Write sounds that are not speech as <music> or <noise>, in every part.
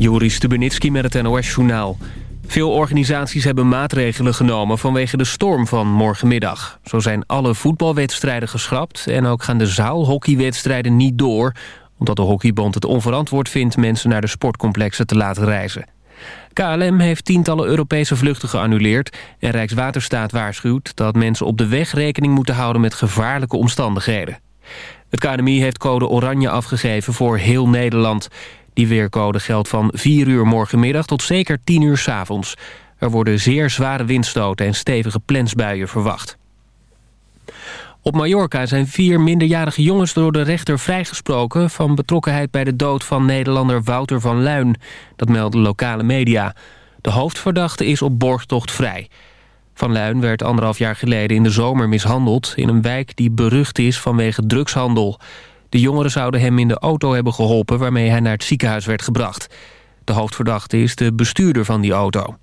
Joris Stubenitski met het NOS-journaal. Veel organisaties hebben maatregelen genomen vanwege de storm van morgenmiddag. Zo zijn alle voetbalwedstrijden geschrapt... en ook gaan de zaalhockeywedstrijden niet door... omdat de hockeybond het onverantwoord vindt... mensen naar de sportcomplexen te laten reizen. KLM heeft tientallen Europese vluchten geannuleerd... en Rijkswaterstaat waarschuwt dat mensen op de weg rekening moeten houden... met gevaarlijke omstandigheden. Het KNMI heeft code oranje afgegeven voor heel Nederland... Die weercode geldt van 4 uur morgenmiddag tot zeker 10 uur s avonds. Er worden zeer zware windstoten en stevige plensbuien verwacht. Op Mallorca zijn vier minderjarige jongens door de rechter vrijgesproken... van betrokkenheid bij de dood van Nederlander Wouter van Luin. Dat melden lokale media. De hoofdverdachte is op borgtocht vrij. Van Luin werd anderhalf jaar geleden in de zomer mishandeld... in een wijk die berucht is vanwege drugshandel... De jongeren zouden hem in de auto hebben geholpen... waarmee hij naar het ziekenhuis werd gebracht. De hoofdverdachte is de bestuurder van die auto.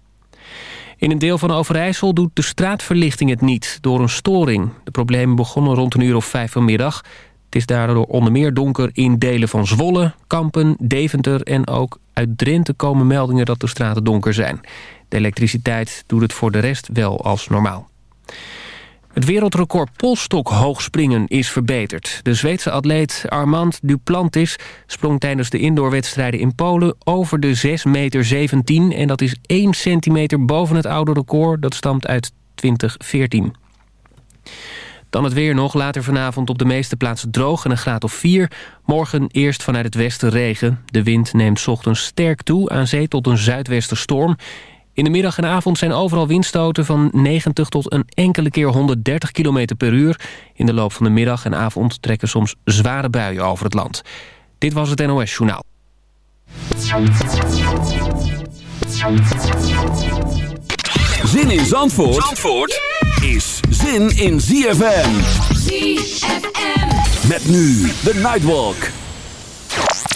In een deel van Overijssel doet de straatverlichting het niet... door een storing. De problemen begonnen rond een uur of vijf vanmiddag. Het is daardoor onder meer donker in delen van Zwolle, Kampen, Deventer... en ook uit Drenthe komen meldingen dat de straten donker zijn. De elektriciteit doet het voor de rest wel als normaal. Het wereldrecord polstokhhoogspringen is verbeterd. De Zweedse atleet Armand Duplantis sprong tijdens de indoorwedstrijden in Polen over de 6,17 meter en dat is 1 centimeter boven het oude record. Dat stamt uit 2014. Dan het weer nog. Later vanavond op de meeste plaatsen droog en een graad of 4. Morgen eerst vanuit het westen regen. De wind neemt ochtends sterk toe aan zee tot een zuidwesterstorm. In de middag en avond zijn overal windstoten van 90 tot een enkele keer 130 km per uur. In de loop van de middag en avond trekken soms zware buien over het land. Dit was het NOS Journaal. Zin in Zandvoort, Zandvoort is zin in ZFM. ZFM. Met nu de Nightwalk.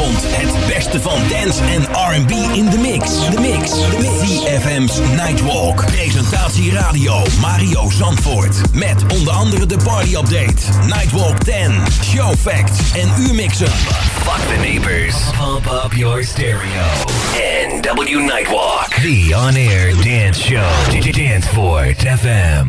Het beste van dance en R&B in de mix. De mix. VFM's Nightwalk. Presentatie radio Mario Zandvoort. Met onder andere de party update. Nightwalk 10. Show facts en U-mixen. Fuck the neighbors. Pump up your stereo. NW Nightwalk. The on-air dance show. Danceport FM.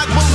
I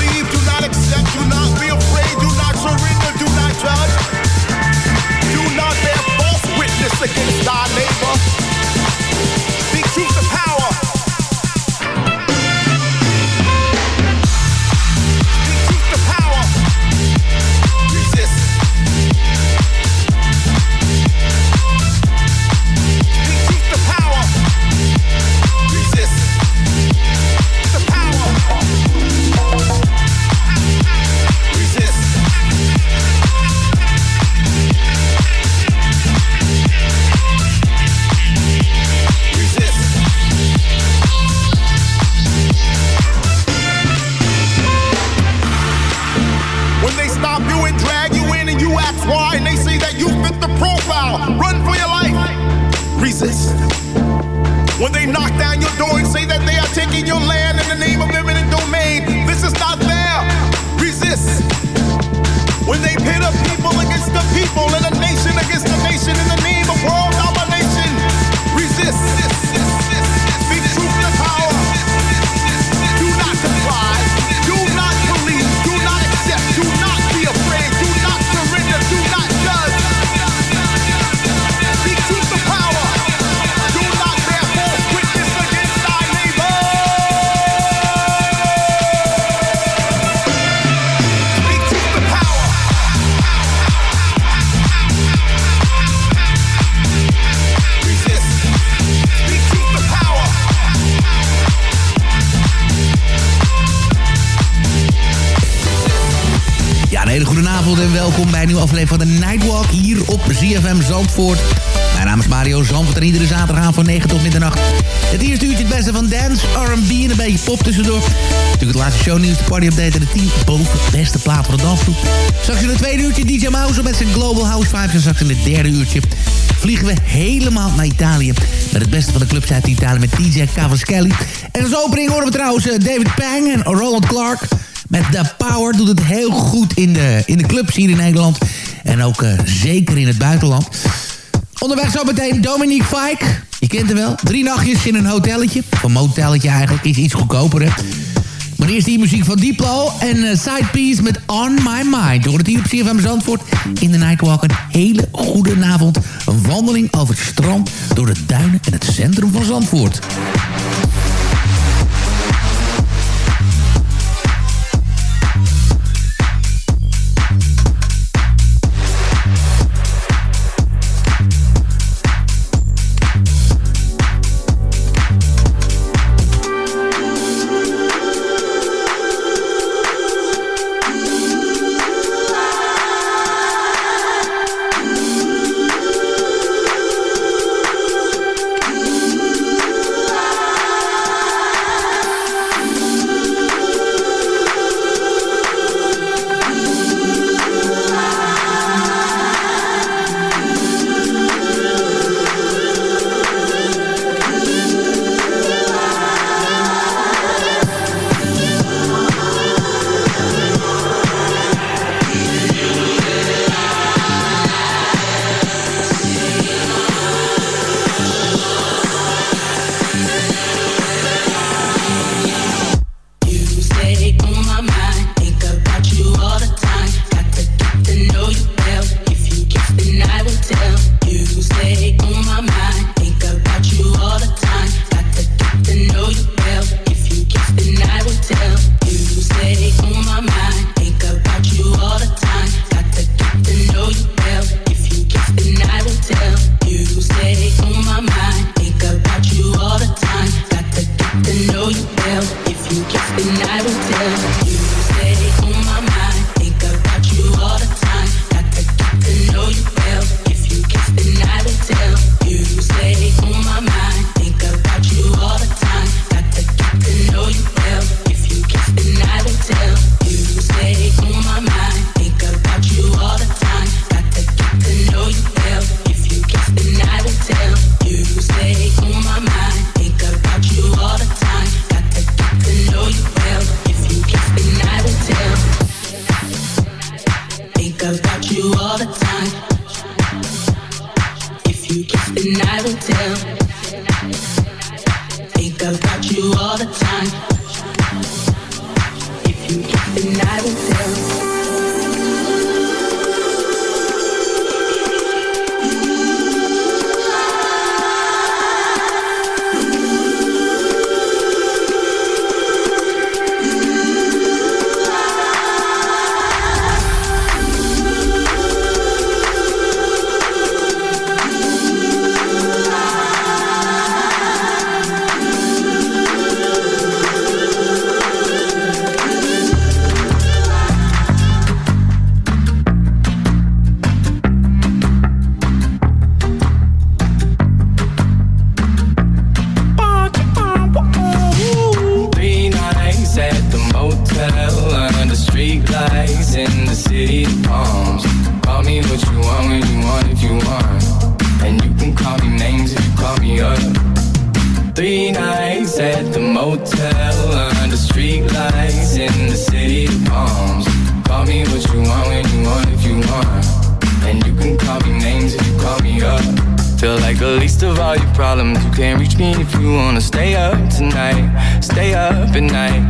Mijn naam is Mario Zandvoort en iedere zaterdag van 9 tot middernacht. Het eerste uurtje het beste van dance, R&B en een beetje pop tussendoor. Natuurlijk het laatste shownieuws, de party update en de 10 boven beste plaat van de dansgroep. Straks in het tweede uurtje DJ Mouse met zijn Global House Vibes. En straks in het derde uurtje vliegen we helemaal naar Italië. Met het beste van de clubs uit Italië met DJ Cavaschelli. En als opening horen we trouwens eh, David Pang en Roland Clark met The Power. Doet het heel goed in de, in de clubs hier in Nederland. En ook uh, zeker in het buitenland. Onderweg zo meteen Dominique Fike. Je kent hem wel. Drie nachtjes in een hotelletje. Of een motelletje eigenlijk. Is iets goedkoper, hè. Maar eerst die muziek van Diplo en uh, Side Piece met On My Mind. Door het hier op CFM Zandvoort in de Nightwalk. Een hele goede avond. Een wandeling over het strand, door de duinen en het centrum van Zandvoort. tell. at night.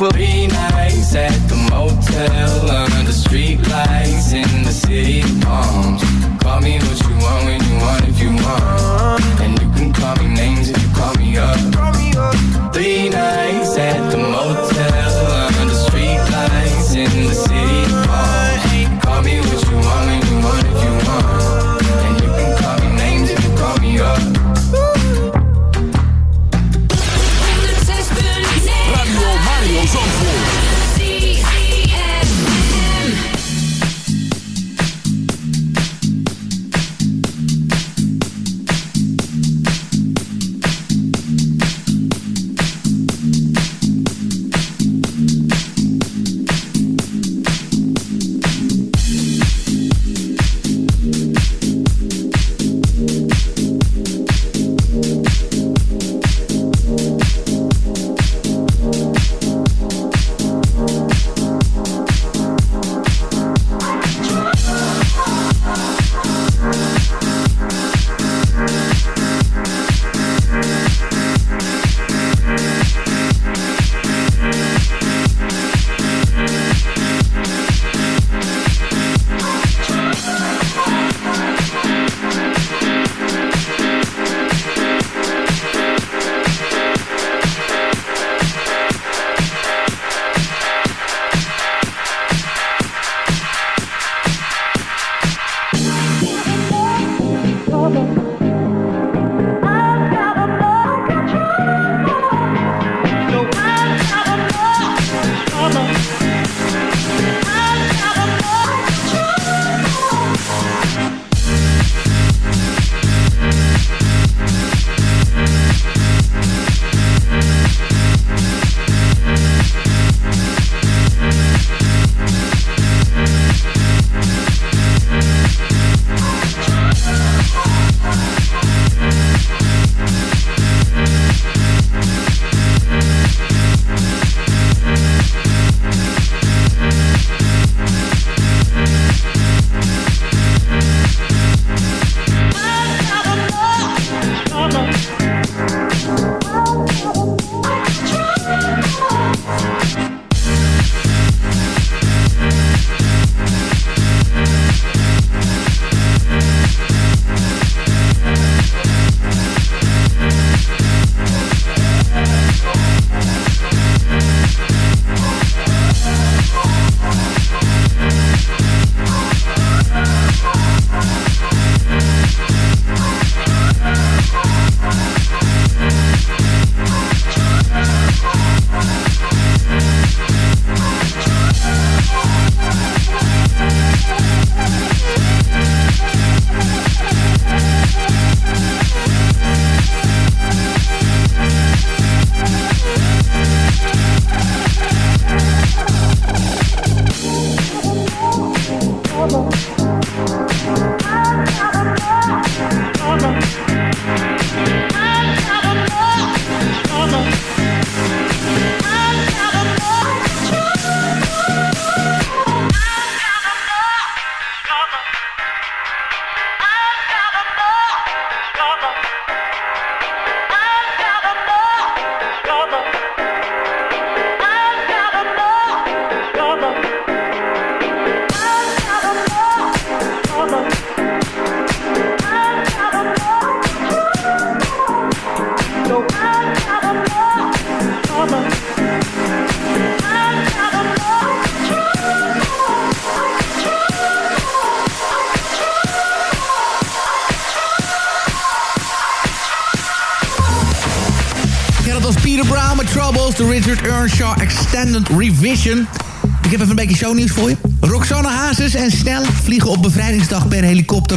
for three nights at the motel under streetlights.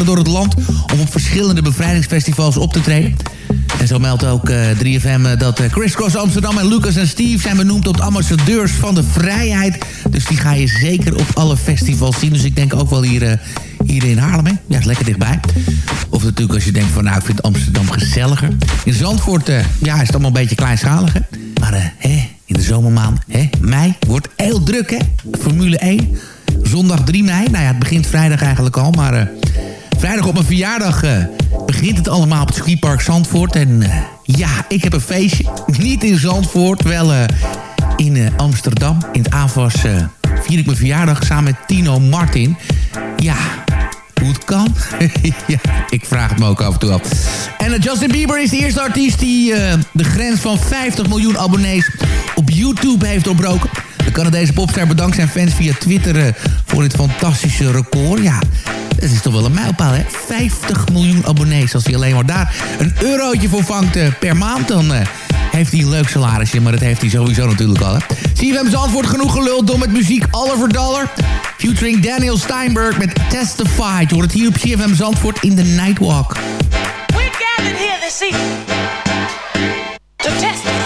Door het land... om op verschillende bevrijdingsfestivals op te treden. En zo meldt ook uh, 3FM dat uh, Chris Cross Amsterdam en Lucas en Steve... zijn benoemd tot ambassadeurs van de vrijheid. Dus die ga je zeker op alle festivals zien. Dus ik denk ook wel hier... Hier in Haarlem. Ja, is lekker dichtbij. Of natuurlijk als je denkt van nou, ik vind Amsterdam gezelliger. In Zandvoort ja, is het allemaal een beetje kleinschalig. Hè? Maar hè, in de zomermaand, hè, mei, wordt heel druk hè. Formule 1, zondag 3 mei. Nou ja, het begint vrijdag eigenlijk al. Maar vrijdag op mijn verjaardag begint het allemaal op het skipark Zandvoort. En ja, ik heb een feestje. <laughs> Niet in Zandvoort, wel in Amsterdam. In het AVAS vier ik mijn verjaardag samen met Tino Martin. Ja, hoe het kan? <laughs> ja, ik vraag het me ook af en toe af. En Justin Bieber is de eerste artiest die de grens van 50 miljoen abonnees op YouTube heeft doorbroken. De Canadese popster bedankt zijn fans via Twitter voor dit fantastische record. Ja, dat is toch wel een mijlpaal, hè? 50 miljoen abonnees. Als hij alleen maar daar een eurotje voor vangt per maand, dan heeft hij een leuk salarisje. Maar dat heeft hij sowieso natuurlijk al, hè? Hem antwoord genoeg geluld door met muziek Oliver Dollar. Featuring Daniel Steinberg met Testified. Je hoort het hier op CFM Zandvoort in The Nightwalk. We're gathered here this evening to testify.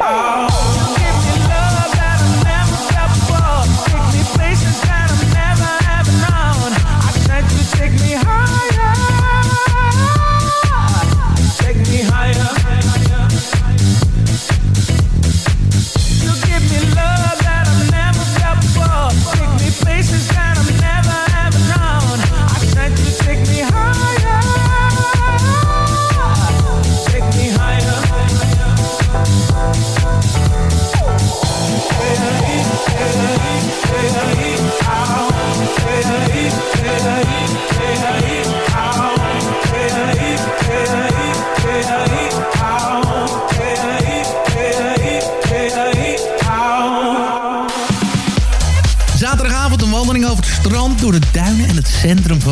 out.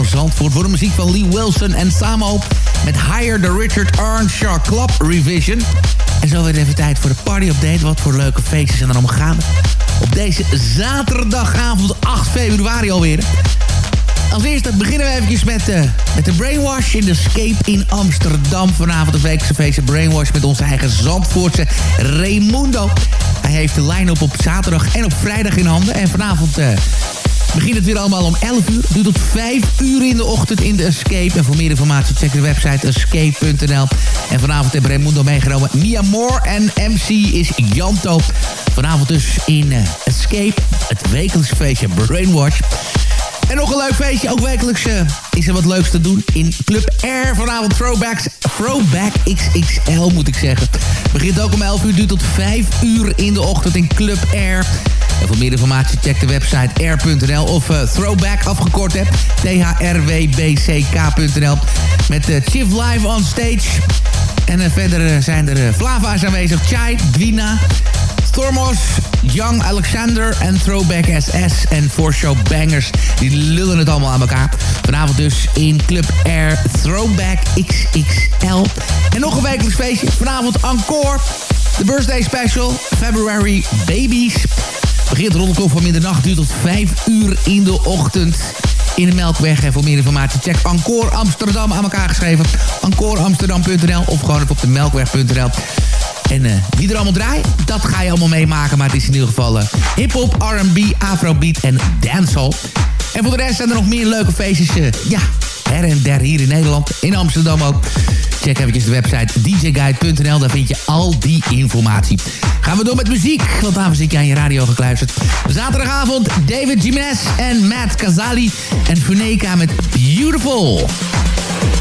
Zandvoort... voor de muziek van Lee Wilson en Samo... met Higher the Richard Earnshaw Club Revision. En zo weer even tijd voor de party-update. Wat voor leuke feestjes zijn er allemaal gaande. Op deze zaterdagavond 8 februari alweer. Als eerste beginnen we eventjes met, eh, met de Brainwash in de Escape in Amsterdam. Vanavond de weekse feestje Brainwash met onze eigen Zandvoortse Raimundo. Hij heeft de line-up op zaterdag en op vrijdag in handen. En vanavond eh, begint het weer allemaal om 11 uur. Duurt tot 5 uur in de ochtend in de Escape. En voor meer informatie check de website escape.nl. En vanavond heeft Raimundo meegenomen Mia Moore en MC is Janto. Vanavond dus in eh, Escape, het wekelijkse feestje Brainwash. En nog een leuk feestje, ook wekelijks eh, is er wat leuks te doen in Club Air. Vanavond Throwbacks, Throwback XXL moet ik zeggen. Begint ook om 11 uur, duurt tot 5 uur in de ochtend in Club Air. En voor meer informatie check de website air.nl of eh, Throwback afgekort hebt. T-H-R-W-B-C-K.nl Met uh, Chief Live on stage. En eh, verder zijn er Flava's aanwezig. Chai, Dwina, Stormos, Young Alexander en Throwback SS en Show Bangers. Die lullen het allemaal aan elkaar. Vanavond dus in Club Air Throwback XXL. En nog een wekelijks feestje. Vanavond encore. De birthday special. February Babies. Begint de van middernacht. Duurt tot 5 uur in de ochtend in de Melkweg. En voor meer informatie check Encore Amsterdam aan elkaar geschreven. EncoreAmsterdam.nl of gewoon op de melkweg.nl. En eh, wie er allemaal draait, dat ga je allemaal meemaken. Maar het is in ieder geval uh, hip-hop, RB, afrobeat en dancehall. En voor de rest zijn er nog meer leuke feestjes. eh, ja, her en der hier in Nederland. In Amsterdam ook. Check eventjes de website djguide.nl. Daar vind je al die informatie. Gaan we door met muziek. Want daarvoor zit je aan je radio gekluisterd. Zaterdagavond David Jimenez en Matt Casali. En Funeka met Beautiful. Beautiful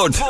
Zandvoort.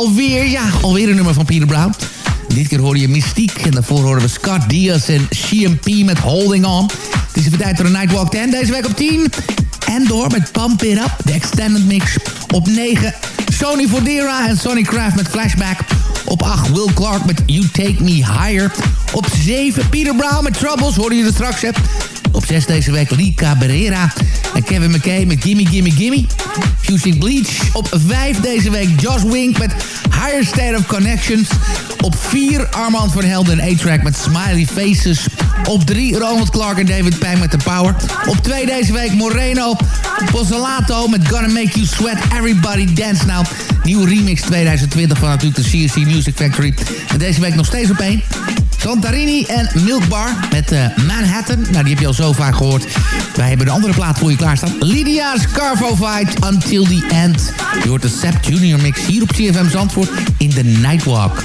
Alweer, ja, alweer een nummer van Peter Brown. Dit keer hoorde je Mystiek. En daarvoor hoorden we Scott Diaz en CMP met Holding On. Het is even tijd voor de Nightwalk 10. Deze week op 10. En door met Pump It Up, de extended mix. Op 9, Sony Fodera en Sonny Craft met Flashback. Op 8, Will Clark met You Take Me Higher. Op 7, Peter Brown met Troubles, hoorde je er straks. Op 6 deze week Lee Cabrera en Kevin McKay met Gimme Gimme Gimme. Fusing Bleach. Op 5 deze week Josh Wink met Higher State of Connections. Op 4 Armand van Helden en A-Track met Smiley Faces. Op 3 Ronald Clark en David Pijn met The Power. Op 2 deze week Moreno Pozzolato met Gonna Make You Sweat Everybody Dance Now. Nieuwe remix 2020 van natuurlijk de CSC Music Factory. En deze week nog steeds op 1. Santarini en Milk Bar met eh, Manhattan. Nou, die heb je al zo vaak gehoord. Wij hebben een andere plaat voor je klaarstaan. Lydia's Carvo Fight Until the End. Je hoort de Sap Junior mix hier op CFM Zandvoort in de Nightwalk.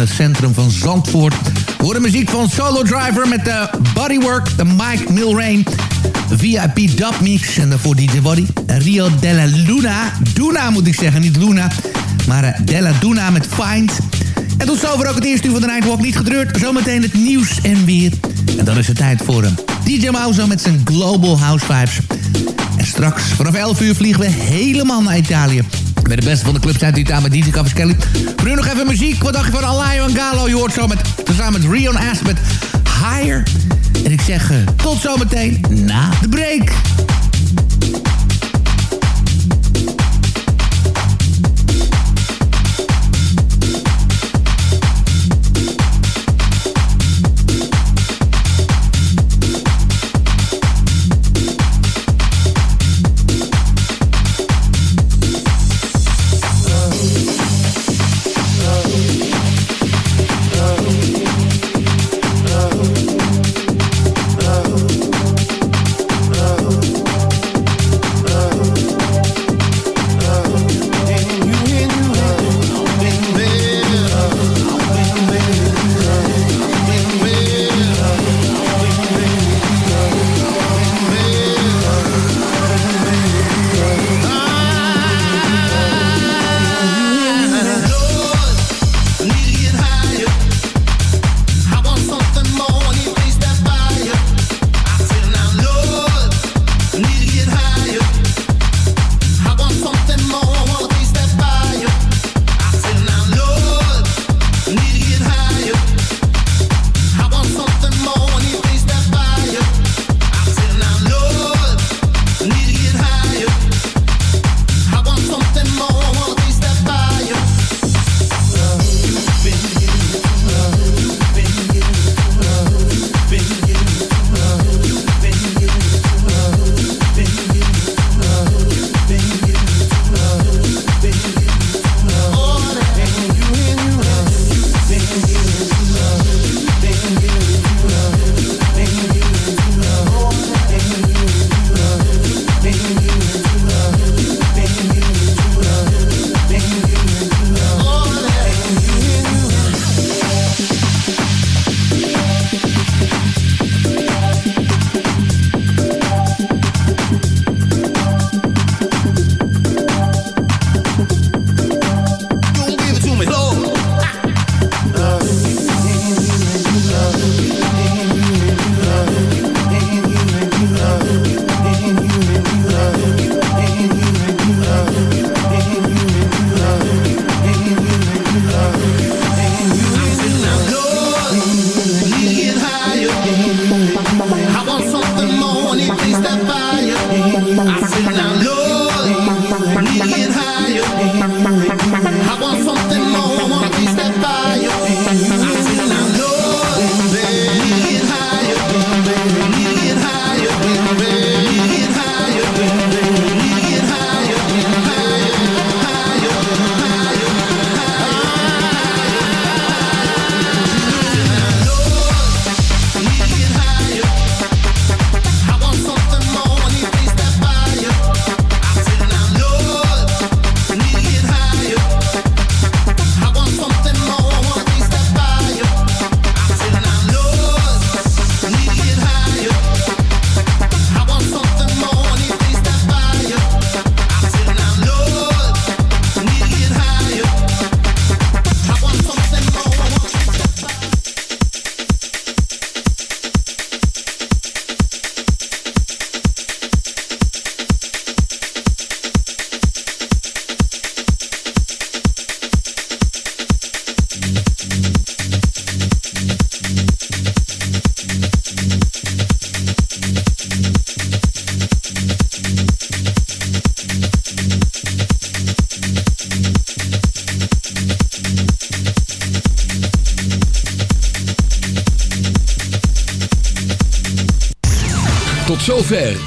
Het centrum van Zandvoort. We horen muziek van Solo Driver met de Bodywork, de Mike Milrain, VIP Dub Mix en daarvoor DJ Body. Rio Della Luna, Duna moet ik zeggen, niet Luna, maar eh, Della Duna met Find. En tot zover ook het eerste uur van de Nightwalk, niet gedreurd. Zometeen het nieuws en weer. En dan is het tijd voor hem. DJ Mauzo met zijn Global House Vibes. En straks vanaf 11 uur vliegen we helemaal naar Italië. Met de beste van de clubs uit Italië met DJ Campus Kelly. Voor nu nog even muziek. Wat dacht je van Alayo en Galo? Je hoort zo met, tezamen met Rion Ass met Higher. En ik zeg eh, tot zometeen na de break.